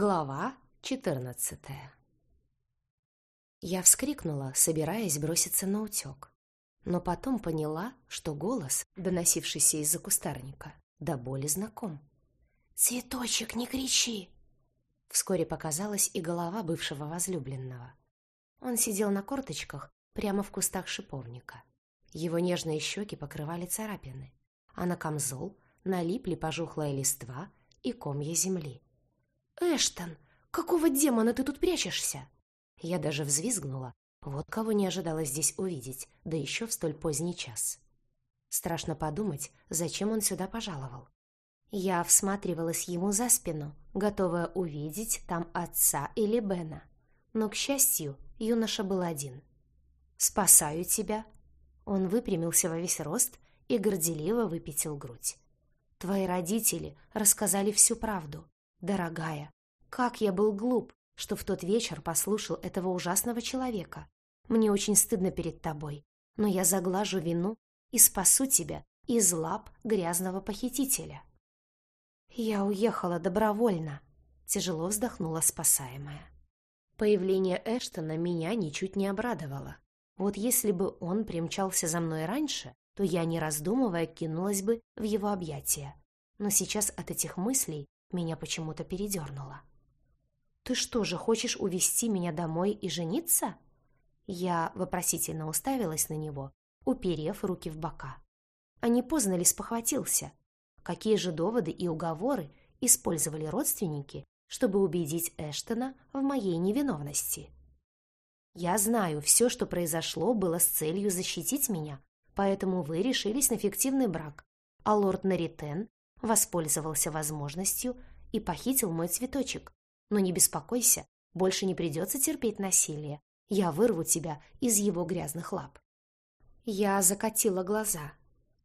Глава четырнадцатая Я вскрикнула, собираясь броситься на утек, но потом поняла, что голос, доносившийся из-за кустарника, до боли знаком. «Цветочек, не кричи!» Вскоре показалась и голова бывшего возлюбленного. Он сидел на корточках прямо в кустах шиповника. Его нежные щеки покрывали царапины, а на камзол налипли пожухлая листва и комья земли. «Эштон, какого демона ты тут прячешься?» Я даже взвизгнула. Вот кого не ожидала здесь увидеть, да еще в столь поздний час. Страшно подумать, зачем он сюда пожаловал. Я всматривалась ему за спину, готовая увидеть там отца или Бена. Но, к счастью, юноша был один. «Спасаю тебя!» Он выпрямился во весь рост и горделиво выпятил грудь. «Твои родители рассказали всю правду. Дорогая, как я был глуп, что в тот вечер послушал этого ужасного человека. Мне очень стыдно перед тобой, но я заглажу вину и спасу тебя из лап грязного похитителя. Я уехала добровольно, тяжело вздохнула спасаемая. Появление Эштона меня ничуть не обрадовало. Вот если бы он примчался за мной раньше, то я, не раздумывая, кинулась бы в его объятия. Но сейчас от этих мыслей меня почему-то передернуло. «Ты что же, хочешь увезти меня домой и жениться?» Я вопросительно уставилась на него, уперев руки в бока. А не поздно ли спохватился? Какие же доводы и уговоры использовали родственники, чтобы убедить Эштона в моей невиновности? Я знаю, все, что произошло, было с целью защитить меня, поэтому вы решились на фиктивный брак, а лорд Наритен воспользовался возможностью и похитил мой цветочек. Но не беспокойся, больше не придется терпеть насилие. Я вырву тебя из его грязных лап. Я закатила глаза.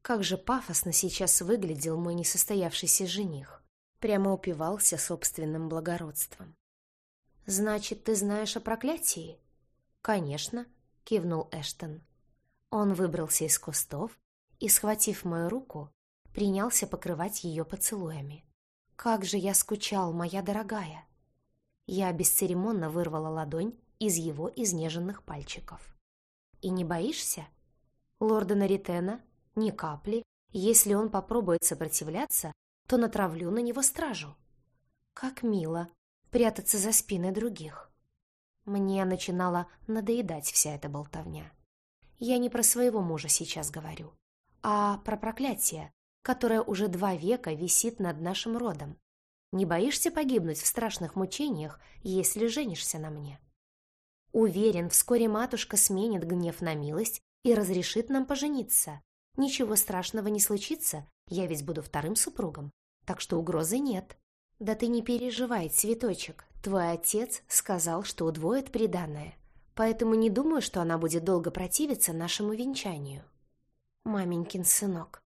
Как же пафосно сейчас выглядел мой несостоявшийся жених. Прямо упивался собственным благородством. «Значит, ты знаешь о проклятии?» «Конечно», — кивнул Эштон. Он выбрался из кустов и, схватив мою руку, принялся покрывать ее поцелуями. «Как же я скучал, моя дорогая!» Я бесцеремонно вырвала ладонь из его изнеженных пальчиков. «И не боишься?» «Лорда Наритена? Ни капли. Если он попробует сопротивляться, то натравлю на него стражу». «Как мило прятаться за спиной других!» Мне начинала надоедать вся эта болтовня. Я не про своего мужа сейчас говорю, а про проклятие, которая уже два века висит над нашим родом. Не боишься погибнуть в страшных мучениях, если женишься на мне? Уверен, вскоре матушка сменит гнев на милость и разрешит нам пожениться. Ничего страшного не случится, я ведь буду вторым супругом, так что угрозы нет. Да ты не переживай, цветочек, твой отец сказал, что удвоит приданное, поэтому не думаю, что она будет долго противиться нашему венчанию. Маменькин сынок,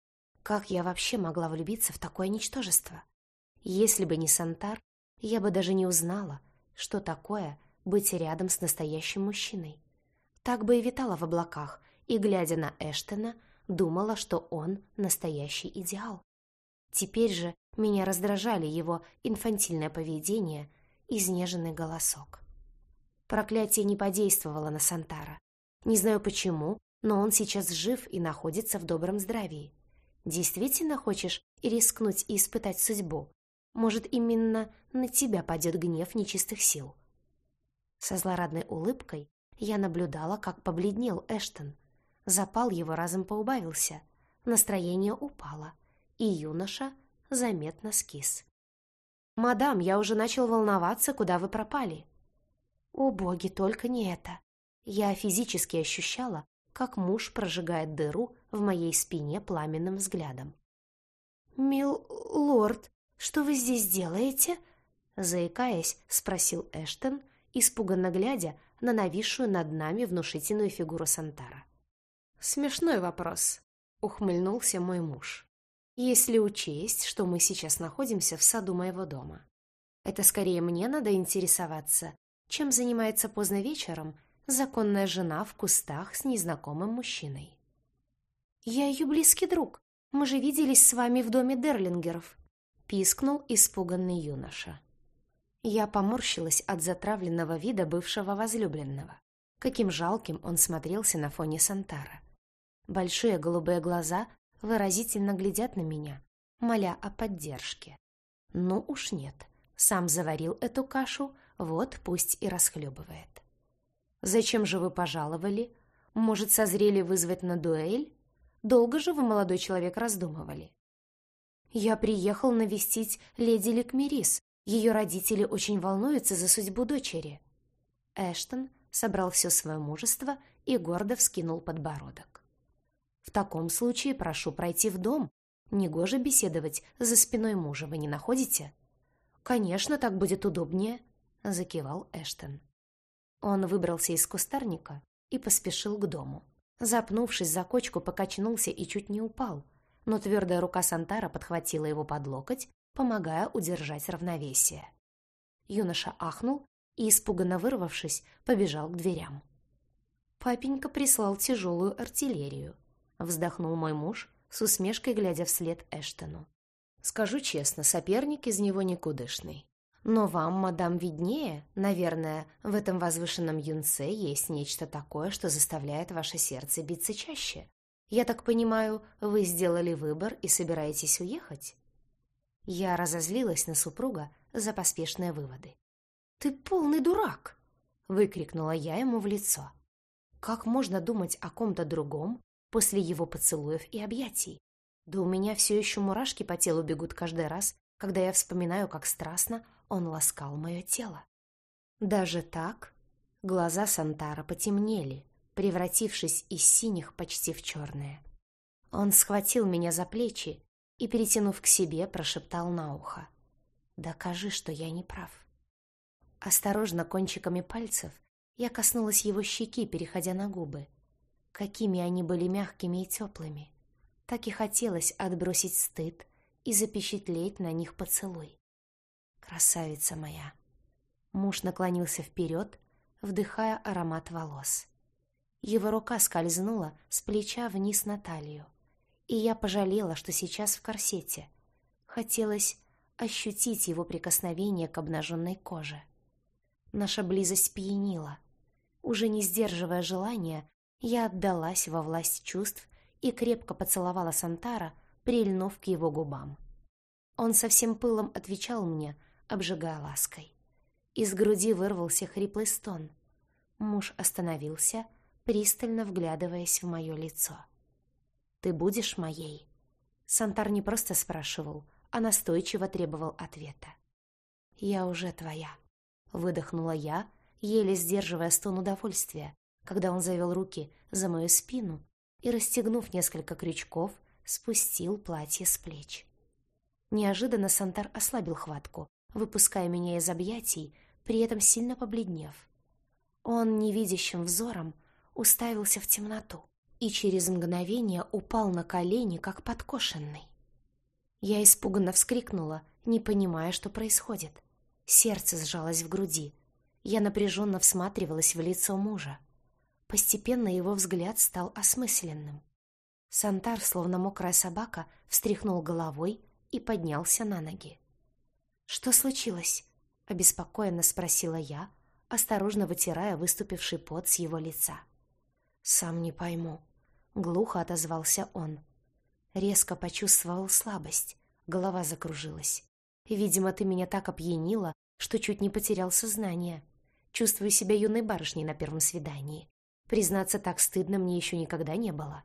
как я вообще могла влюбиться в такое ничтожество? Если бы не Сантар, я бы даже не узнала, что такое быть рядом с настоящим мужчиной. Так бы и витала в облаках, и, глядя на Эштона, думала, что он настоящий идеал. Теперь же меня раздражали его инфантильное поведение, изнеженный голосок. Проклятие не подействовало на Сантара. Не знаю почему, но он сейчас жив и находится в добром здравии. Действительно хочешь рискнуть и испытать судьбу? Может, именно на тебя падет гнев нечистых сил?» Со злорадной улыбкой я наблюдала, как побледнел Эштон. Запал его разом поубавился, настроение упало, и юноша заметно скис. «Мадам, я уже начал волноваться, куда вы пропали». «О боги, только не это!» Я физически ощущала, как муж прожигает дыру в моей спине пламенным взглядом. «Мил лорд, что вы здесь делаете?» Заикаясь, спросил Эштон, испуганно глядя на нависшую над нами внушительную фигуру Сантара. «Смешной вопрос», — ухмыльнулся мой муж. «Если учесть, что мы сейчас находимся в саду моего дома. Это скорее мне надо интересоваться, чем занимается поздно вечером законная жена в кустах с незнакомым мужчиной. «Я ее близкий друг. Мы же виделись с вами в доме Дерлингеров», — пискнул испуганный юноша. Я поморщилась от затравленного вида бывшего возлюбленного. Каким жалким он смотрелся на фоне Сантара. Большие голубые глаза выразительно глядят на меня, моля о поддержке. Ну уж нет, сам заварил эту кашу, вот пусть и расхлебывает. «Зачем же вы пожаловали? Может, созрели вызвать на дуэль? Долго же вы, молодой человек, раздумывали?» «Я приехал навестить леди Ликмерис. Ее родители очень волнуются за судьбу дочери». Эштон собрал все свое мужество и гордо вскинул подбородок. «В таком случае прошу пройти в дом. Негоже беседовать за спиной мужа, вы не находите?» «Конечно, так будет удобнее», — закивал Эштон. Он выбрался из кустарника и поспешил к дому. Запнувшись за кочку, покачнулся и чуть не упал, но твердая рука Сантара подхватила его под локоть, помогая удержать равновесие. Юноша ахнул и, испуганно вырвавшись, побежал к дверям. Папенька прислал тяжелую артиллерию. Вздохнул мой муж, с усмешкой глядя вслед Эштону. Скажу честно, соперник из него никудышный. Но вам, мадам, виднее, наверное, в этом возвышенном юнце есть нечто такое, что заставляет ваше сердце биться чаще. Я так понимаю, вы сделали выбор и собираетесь уехать? Я разозлилась на супруга за поспешные выводы. «Ты полный дурак!» — выкрикнула я ему в лицо. «Как можно думать о ком-то другом после его поцелуев и объятий? Да у меня все еще мурашки по телу бегут каждый раз, когда я вспоминаю, как страстно он ласкал мое тело. Даже так глаза Сантара потемнели, превратившись из синих почти в черные. Он схватил меня за плечи и, перетянув к себе, прошептал на ухо. «Докажи, что я не прав». Осторожно кончиками пальцев я коснулась его щеки, переходя на губы. Какими они были мягкими и теплыми. Так и хотелось отбросить стыд и запечатлеть на них поцелуй. Красавица моя. Муж наклонился вперед, вдыхая аромат волос. Его рука скользнула с плеча вниз на талию, и я пожалела, что сейчас в корсете. Хотелось ощутить его прикосновение к обнаженной коже. Наша близость пьянила. Уже не сдерживая желания, я отдалась во власть чувств и крепко поцеловала Сантара, прильнув к его губам. Он со всем пылом отвечал мне, обжигая лаской. Из груди вырвался хриплый стон. Муж остановился, пристально вглядываясь в мое лицо. «Ты будешь моей?» Сантар не просто спрашивал, а настойчиво требовал ответа. «Я уже твоя», Выдохнула я, еле сдерживая стон удовольствия, когда он завел руки за мою спину и, расстегнув несколько крючков, спустил платье с плеч. Неожиданно Сантар ослабил хватку, выпуская меня из объятий, при этом сильно побледнев. Он невидящим взором уставился в темноту и через мгновение упал на колени, как подкошенный. Я испуганно вскрикнула, не понимая, что происходит. Сердце сжалось в груди. Я напряженно всматривалась в лицо мужа. Постепенно его взгляд стал осмысленным. Сантар, словно мокрая собака, встряхнул головой и поднялся на ноги. «Что случилось?» — обеспокоенно спросила я, осторожно вытирая выступивший пот с его лица. «Сам не пойму», — глухо отозвался он. Резко почувствовал слабость, голова закружилась. Видимо, ты меня так опьянила, что чуть не потерял сознание. Чувствую себя юной барышней на первом свидании. Признаться, так стыдно мне еще никогда не было.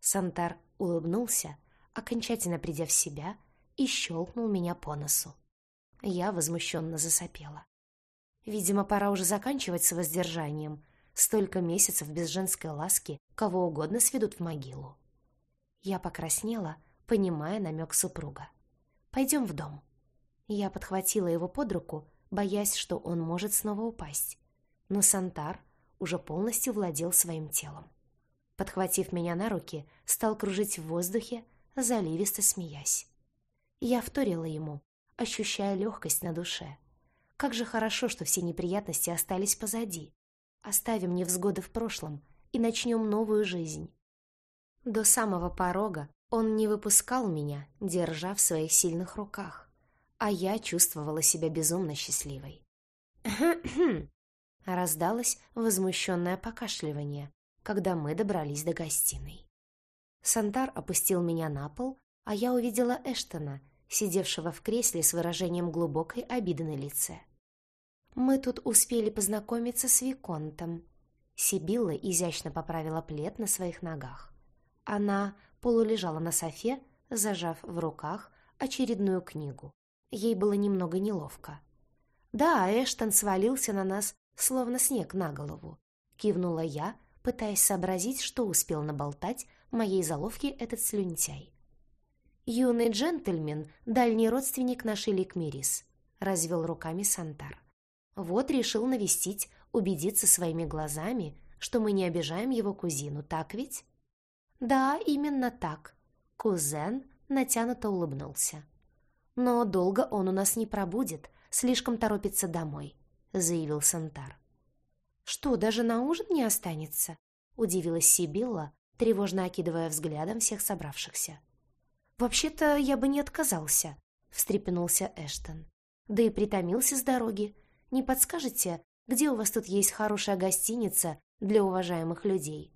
Сантар улыбнулся, окончательно придя в себя, и щелкнул меня по носу. Я возмущенно засопела. Видимо, пора уже заканчивать с воздержанием. Столько месяцев без женской ласки кого угодно сведут в могилу. Я покраснела, понимая намек супруга. Пойдем в дом». Я подхватила его под руку, боясь, что он может снова упасть. Но Сантар уже полностью владел своим телом. Подхватив меня на руки, стал кружить в воздухе, заливисто смеясь. Я вторила ему, ощущая легкость на душе. Как же хорошо, что все неприятности остались позади. Оставим невзгоды в прошлом и начнем новую жизнь. До самого порога он не выпускал меня, держа в своих сильных руках, а я чувствовала себя безумно счастливой. Раздалось возмущенное покашливание, когда мы добрались до гостиной. Сантар опустил меня на пол, а я увидела Эштона, сидевшего в кресле с выражением глубокой обиды на лице. «Мы тут успели познакомиться с Виконтом». Сибилла изящно поправила плед на своих ногах. Она полулежала на софе, зажав в руках очередную книгу. Ей было немного неловко. «Да, Эштон свалился на нас, словно снег на голову», — кивнула я, пытаясь сообразить, что успел наболтать моей заловке этот слюнтяй. «Юный джентльмен, дальний родственник нашей Ликмирис», — развел руками Сантар. «Вот решил навестить, убедиться своими глазами, что мы не обижаем его кузину, так ведь?» «Да, именно так», — кузен натянуто улыбнулся. «Но долго он у нас не пробудет, слишком торопится домой», — заявил Сантар. «Что, даже на ужин не останется?» — удивилась Сибилла, тревожно окидывая взглядом всех собравшихся. «Вообще-то я бы не отказался», — встрепенулся Эштон. «Да и притомился с дороги. Не подскажете, где у вас тут есть хорошая гостиница для уважаемых людей?»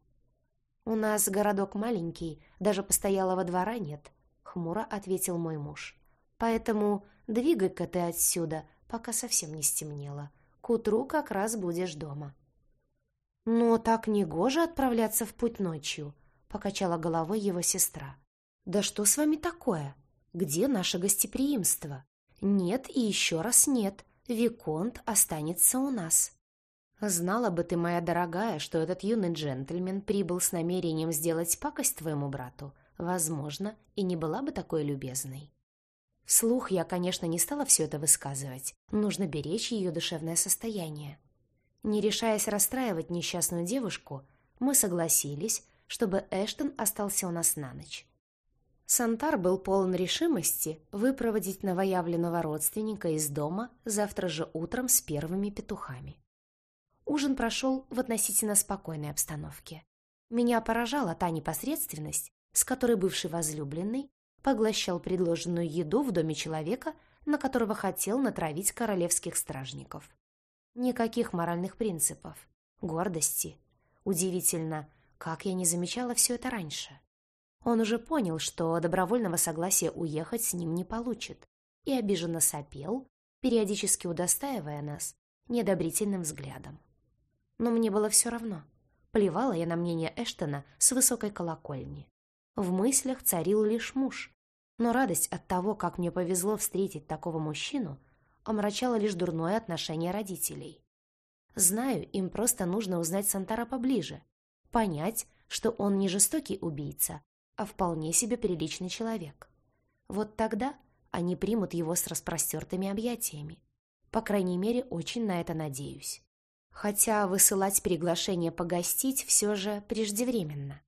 «У нас городок маленький, даже постоялого двора нет», — хмуро ответил мой муж. «Поэтому двигай-ка ты отсюда, пока совсем не стемнело. К утру как раз будешь дома». «Но так негоже отправляться в путь ночью», — покачала головой его сестра. «Да что с вами такое? Где наше гостеприимство? Нет и еще раз нет. Виконт останется у нас». «Знала бы ты, моя дорогая, что этот юный джентльмен прибыл с намерением сделать пакость твоему брату, возможно, и не была бы такой любезной». Вслух я, конечно, не стала все это высказывать. Нужно беречь ее душевное состояние. Не решаясь расстраивать несчастную девушку, мы согласились, чтобы Эштон остался у нас на ночь. Сантар был полон решимости выпроводить новоявленного родственника из дома завтра же утром с первыми петухами. Ужин прошел в относительно спокойной обстановке. Меня поражала та непосредственность, с которой бывший возлюбленный поглощал предложенную еду в доме человека, на которого хотел натравить королевских стражников. Никаких моральных принципов, гордости. Удивительно, как я не замечала все это раньше. Он уже понял, что добровольного согласия уехать с ним не получит, и обиженно сопел, периодически удостаивая нас неодобрительным взглядом. Но мне было все равно. Плевала я на мнение Эштона с высокой колокольни. В мыслях царил лишь муж, но радость от того, как мне повезло встретить такого мужчину, омрачала лишь дурное отношение родителей. Знаю, им просто нужно узнать Сантара поближе, понять, что он не жестокий убийца, а вполне себе приличный человек. Вот тогда они примут его с распростертыми объятиями. По крайней мере, очень на это надеюсь. Хотя высылать приглашение погостить все же преждевременно.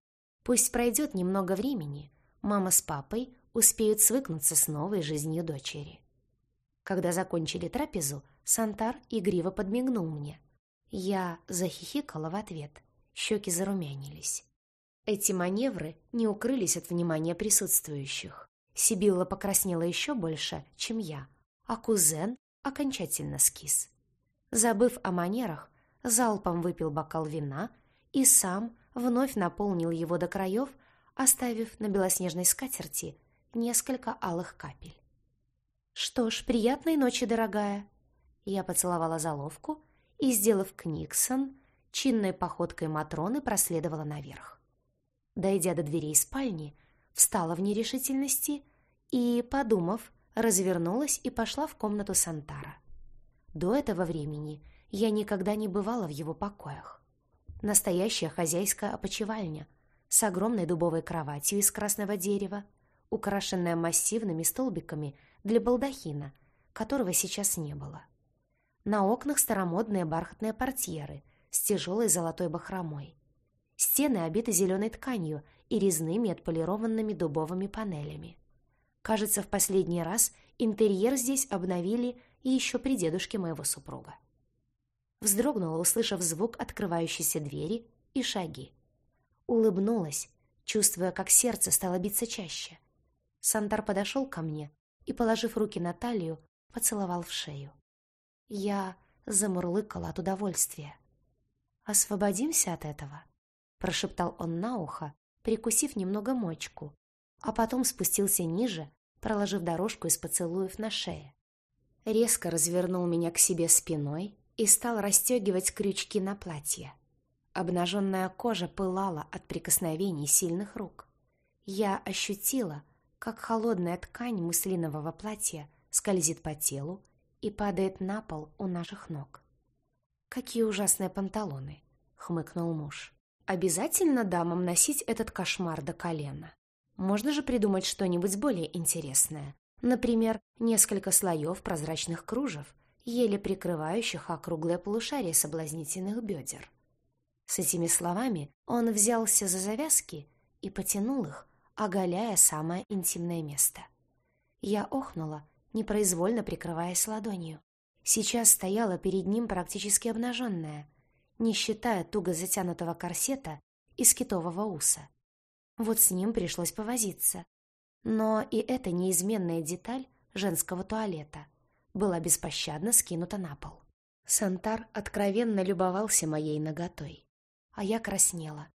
Пусть пройдет немного времени, мама с папой успеют свыкнуться с новой жизнью дочери. Когда закончили трапезу, Сантар игриво подмигнул мне. Я захихикала в ответ, щеки зарумянились. Эти маневры не укрылись от внимания присутствующих. Сибилла покраснела еще больше, чем я, а кузен окончательно скис. Забыв о манерах, залпом выпил бокал вина и сам вновь наполнил его до краев, оставив на белоснежной скатерти несколько алых капель. «Что ж, приятной ночи, дорогая!» Я поцеловала заловку и, сделав книксон, чинной походкой Матроны проследовала наверх. Дойдя до дверей спальни, встала в нерешительности и, подумав, развернулась и пошла в комнату Сантара. До этого времени я никогда не бывала в его покоях. Настоящая хозяйская опочивальня с огромной дубовой кроватью из красного дерева, украшенная массивными столбиками для балдахина, которого сейчас не было. На окнах старомодные бархатные портьеры с тяжелой золотой бахромой. Стены обиты зеленой тканью и резными отполированными дубовыми панелями. Кажется, в последний раз интерьер здесь обновили еще при дедушке моего супруга. Вздрогнула, услышав звук открывающейся двери и шаги. Улыбнулась, чувствуя, как сердце стало биться чаще. Сантар подошел ко мне и, положив руки на талию, поцеловал в шею. Я замурлыкала от удовольствия. «Освободимся от этого», — прошептал он на ухо, прикусив немного мочку, а потом спустился ниже, проложив дорожку из поцелуев на шее. Резко развернул меня к себе спиной и стал расстегивать крючки на платье. Обнаженная кожа пылала от прикосновений сильных рук. Я ощутила, как холодная ткань муслинового платья скользит по телу и падает на пол у наших ног. «Какие ужасные панталоны!» — хмыкнул муж. «Обязательно дамам носить этот кошмар до колена. Можно же придумать что-нибудь более интересное. Например, несколько слоев прозрачных кружев, еле прикрывающих округлое полушарие соблазнительных бедер». С этими словами он взялся за завязки и потянул их, оголяя самое интимное место. Я охнула, непроизвольно прикрываясь ладонью. Сейчас стояла перед ним практически обнаженная, не считая туго затянутого корсета из китового уса. Вот с ним пришлось повозиться. Но и эта неизменная деталь женского туалета была беспощадно скинута на пол. Сантар откровенно любовался моей наготой. А я краснела.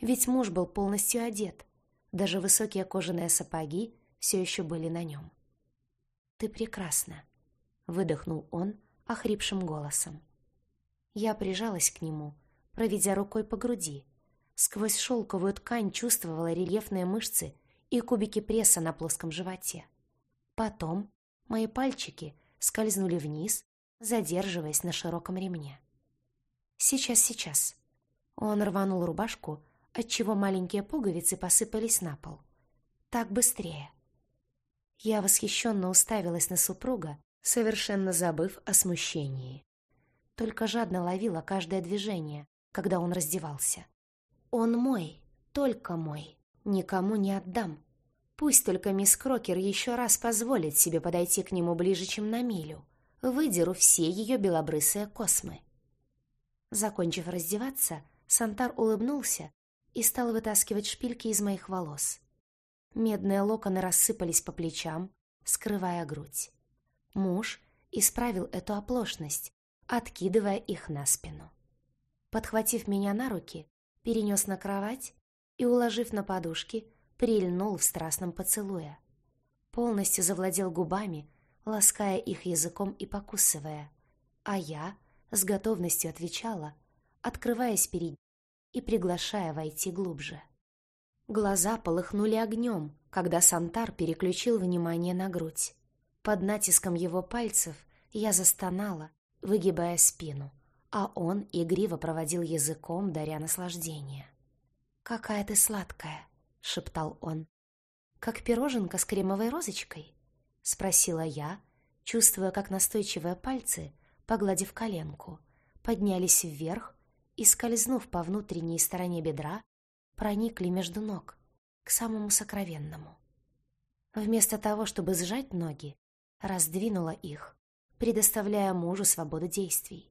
Ведь муж был полностью одет. Даже высокие кожаные сапоги все еще были на нем. «Ты прекрасна», — выдохнул он охрипшим голосом. Я прижалась к нему, проведя рукой по груди. Сквозь шелковую ткань чувствовала рельефные мышцы и кубики пресса на плоском животе. Потом мои пальчики скользнули вниз, задерживаясь на широком ремне. «Сейчас, сейчас». Он рванул рубашку, отчего маленькие пуговицы посыпались на пол. «Так быстрее». Я восхищенно уставилась на супруга, совершенно забыв о смущении. Только жадно ловила каждое движение, когда он раздевался. «Он мой, только мой, никому не отдам. Пусть только мисс Крокер еще раз позволит себе подойти к нему ближе, чем на милю. Выдеру все ее белобрысые космы». Закончив раздеваться, Сантар улыбнулся и стал вытаскивать шпильки из моих волос. Медные локоны рассыпались по плечам, скрывая грудь. Муж исправил эту оплошность, откидывая их на спину. Подхватив меня на руки, перенес на кровать и, уложив на подушки, прильнул в страстном поцелуе. Полностью завладел губами, лаская их языком и покусывая, а я с готовностью отвечала, открываясь перед ним и приглашая войти глубже. Глаза полыхнули огнем, когда Сантар переключил внимание на грудь. Под натиском его пальцев я застонала, выгибая спину, а он игриво проводил языком, даря наслаждение. «Какая ты сладкая!» — шептал он. «Как пироженка с кремовой розочкой?» — спросила я, чувствуя, как настойчивые пальцы, погладив коленку, поднялись вверх и, скользнув по внутренней стороне бедра, проникли между ног, к самому сокровенному. Вместо того, чтобы сжать ноги, раздвинула их, предоставляя мужу свободу действий.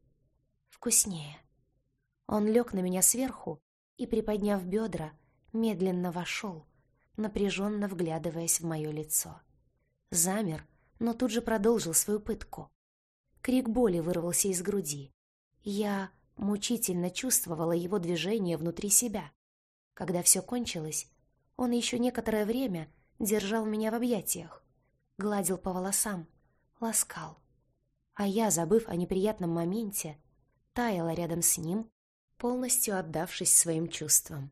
Вкуснее. Он лег на меня сверху и, приподняв бедра, медленно вошел, напряженно вглядываясь в мое лицо. Замер, но тут же продолжил свою пытку. Крик боли вырвался из груди. Я мучительно чувствовала его движение внутри себя. Когда все кончилось, он еще некоторое время держал меня в объятиях, гладил по волосам, ласкал. А я, забыв о неприятном моменте, таяла рядом с ним, полностью отдавшись своим чувствам.